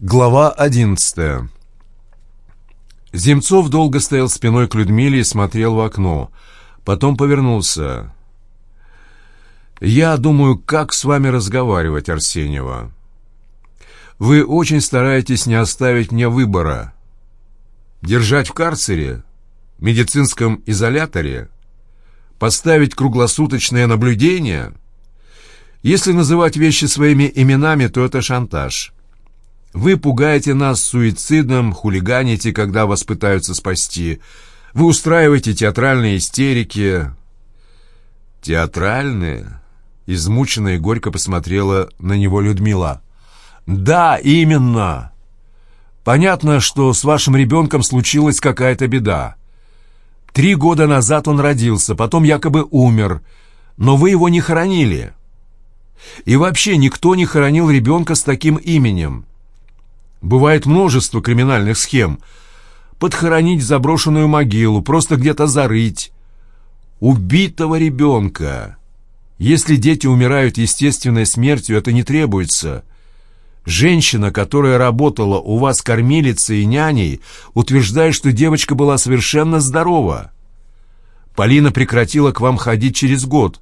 Глава одиннадцатая Земцов долго стоял спиной к Людмиле и смотрел в окно. Потом повернулся. «Я думаю, как с вами разговаривать, Арсеньева? Вы очень стараетесь не оставить мне выбора. Держать в карцере? Медицинском изоляторе? Поставить круглосуточное наблюдение? Если называть вещи своими именами, то это шантаж». Вы пугаете нас суицидом, хулиганите, когда вас пытаются спасти. Вы устраиваете театральные истерики. Театральные? Измученная и горько посмотрела на него Людмила. Да, именно. Понятно, что с вашим ребенком случилась какая-то беда. Три года назад он родился, потом якобы умер, но вы его не хоронили. И вообще никто не хоронил ребенка с таким именем. Бывает множество криминальных схем. Подхоронить заброшенную могилу, просто где-то зарыть. Убитого ребенка. Если дети умирают естественной смертью, это не требуется. Женщина, которая работала у вас кормилицей и няней, утверждает, что девочка была совершенно здорова. Полина прекратила к вам ходить через год.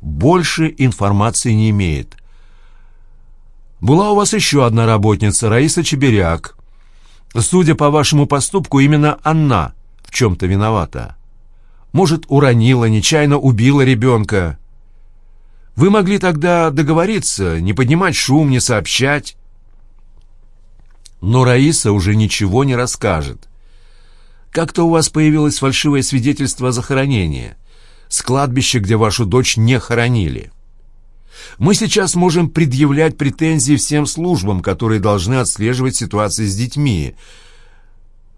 Больше информации не имеет. Была у вас еще одна работница, Раиса Чеберяк. Судя по вашему поступку, именно она в чем-то виновата. Может, уронила, нечаянно убила ребенка. Вы могли тогда договориться, не поднимать шум, не сообщать. Но Раиса уже ничего не расскажет. Как-то у вас появилось фальшивое свидетельство о захоронении. С кладбища, где вашу дочь не хоронили. Мы сейчас можем предъявлять претензии всем службам, которые должны отслеживать ситуации с детьми.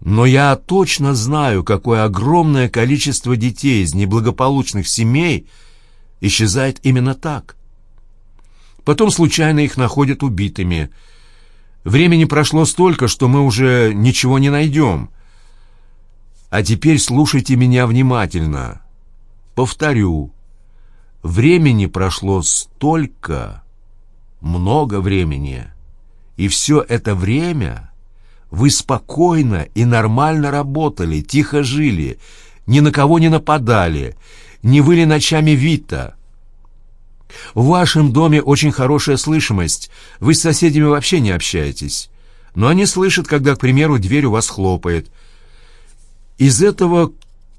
Но я точно знаю, какое огромное количество детей из неблагополучных семей исчезает именно так. Потом случайно их находят убитыми. Времени прошло столько, что мы уже ничего не найдем. А теперь слушайте меня внимательно. Повторю, Времени прошло столько, много времени, и все это время вы спокойно и нормально работали, тихо жили, ни на кого не нападали, не выли ночами Вита. В вашем доме очень хорошая слышимость, вы с соседями вообще не общаетесь, но они слышат, когда, к примеру, дверь у вас хлопает. Из этого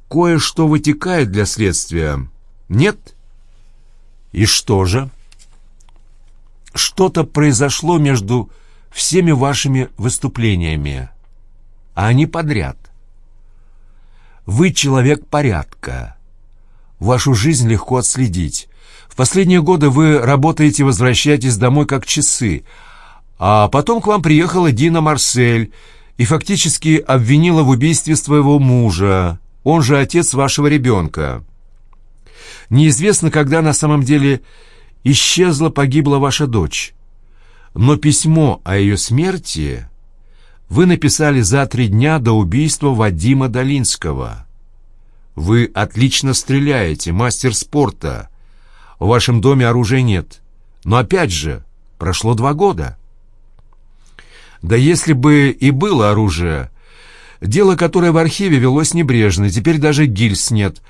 кое-что вытекает для следствия, нет?» И что же? Что-то произошло между всеми вашими выступлениями, а они подряд. Вы человек порядка. Вашу жизнь легко отследить. В последние годы вы работаете и возвращаетесь домой как часы, а потом к вам приехала Дина Марсель и фактически обвинила в убийстве своего мужа, он же отец вашего ребенка. Неизвестно, когда на самом деле исчезла, погибла ваша дочь. Но письмо о ее смерти вы написали за три дня до убийства Вадима Долинского. Вы отлично стреляете, мастер спорта. В вашем доме оружия нет. Но опять же, прошло два года. Да если бы и было оружие, дело, которое в архиве велось небрежно, теперь даже гильз нет.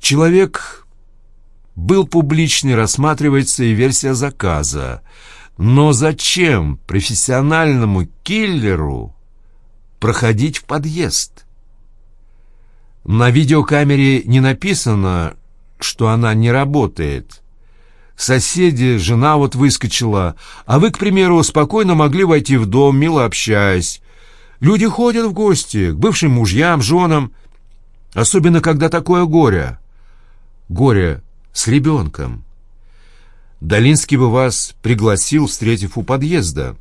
Человек был публичный, рассматривается и версия заказа. Но зачем профессиональному киллеру проходить в подъезд? На видеокамере не написано, что она не работает. Соседи, жена вот выскочила, а вы, к примеру, спокойно могли войти в дом, мило общаясь. Люди ходят в гости к бывшим мужьям, женам, особенно когда такое горе. Горе с ребенком. Долинский бы вас пригласил, встретив у подъезда.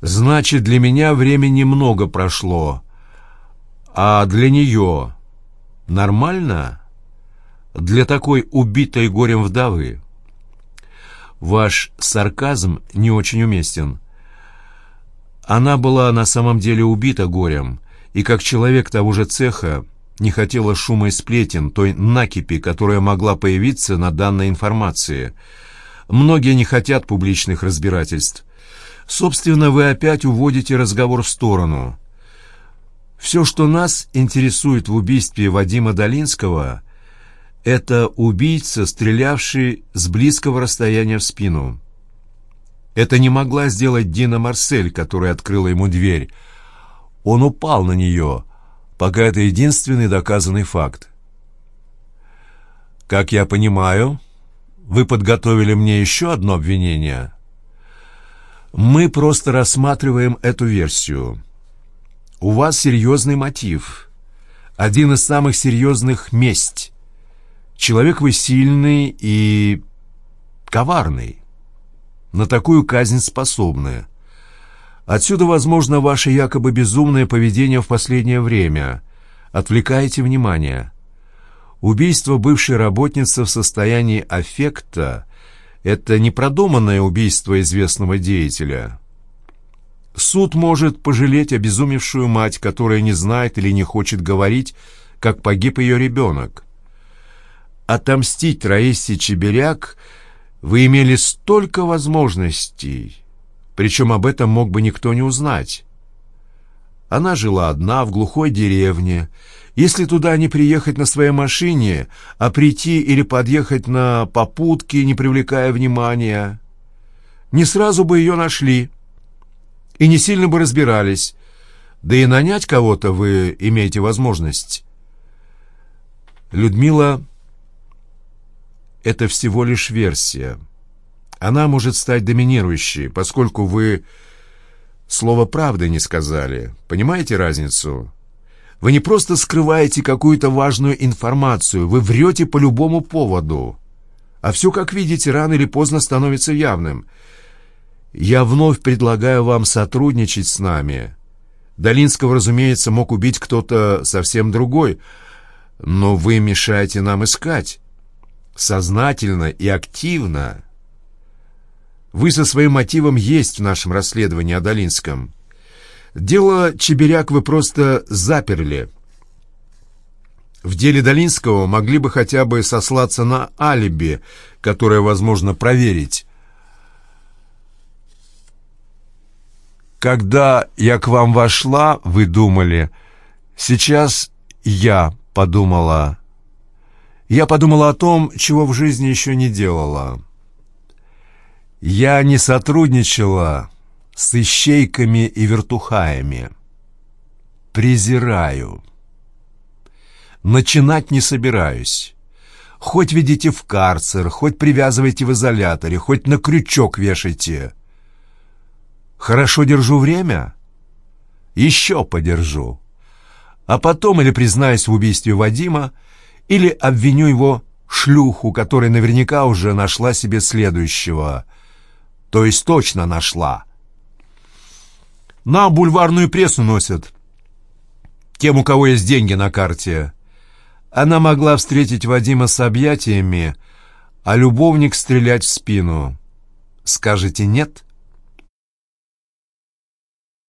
Значит, для меня времени много прошло, а для нее нормально? Для такой убитой горем вдовы? Ваш сарказм не очень уместен. Она была на самом деле убита горем, и как человек того же цеха не хотела шума и сплетен, той накипи, которая могла появиться на данной информации. Многие не хотят публичных разбирательств. Собственно, вы опять уводите разговор в сторону. Все, что нас интересует в убийстве Вадима Долинского, это убийца, стрелявший с близкого расстояния в спину. Это не могла сделать Дина Марсель, которая открыла ему дверь. Он упал на нее, пока это единственный доказанный факт. Как я понимаю, вы подготовили мне еще одно обвинение. Мы просто рассматриваем эту версию. У вас серьезный мотив. Один из самых серьезных — месть. Человек вы сильный и коварный. На такую казнь способны. Отсюда, возможно, ваше якобы безумное поведение в последнее время. Отвлекаете внимание. Убийство бывшей работницы в состоянии аффекта — это непродуманное убийство известного деятеля. Суд может пожалеть обезумевшую мать, которая не знает или не хочет говорить, как погиб ее ребенок. Отомстить Раисе Чеберяк вы имели столько возможностей, причем об этом мог бы никто не узнать. Она жила одна в глухой деревне. Если туда не приехать на своей машине, а прийти или подъехать на попутке, не привлекая внимания, не сразу бы ее нашли и не сильно бы разбирались. Да и нанять кого-то вы имеете возможность. Людмила — это всего лишь версия. Она может стать доминирующей, поскольку вы слово «правда» не сказали. Понимаете разницу? Вы не просто скрываете какую-то важную информацию, вы врете по любому поводу. А все, как видите, рано или поздно становится явным. Я вновь предлагаю вам сотрудничать с нами. Долинского, разумеется, мог убить кто-то совсем другой, но вы мешаете нам искать. Сознательно и активно. Вы со своим мотивом есть в нашем расследовании о Долинском. Дело Чеберяк вы просто заперли. В деле Долинского могли бы хотя бы сослаться на алиби, которое возможно проверить. Когда я к вам вошла, вы думали, сейчас я подумала. Я подумала о том, чего в жизни еще не делала. Я не сотрудничала с ищейками и вертухаями. Презираю. Начинать не собираюсь. Хоть ведите в карцер, хоть привязывайте в изоляторе, хоть на крючок вешайте. Хорошо держу время? Еще подержу. А потом или признаюсь в убийстве Вадима, или обвиню его шлюху, которая наверняка уже нашла себе следующего. То есть точно нашла. На бульварную прессу носят. Тем, у кого есть деньги на карте. Она могла встретить Вадима с объятиями, а любовник стрелять в спину. Скажете «нет»?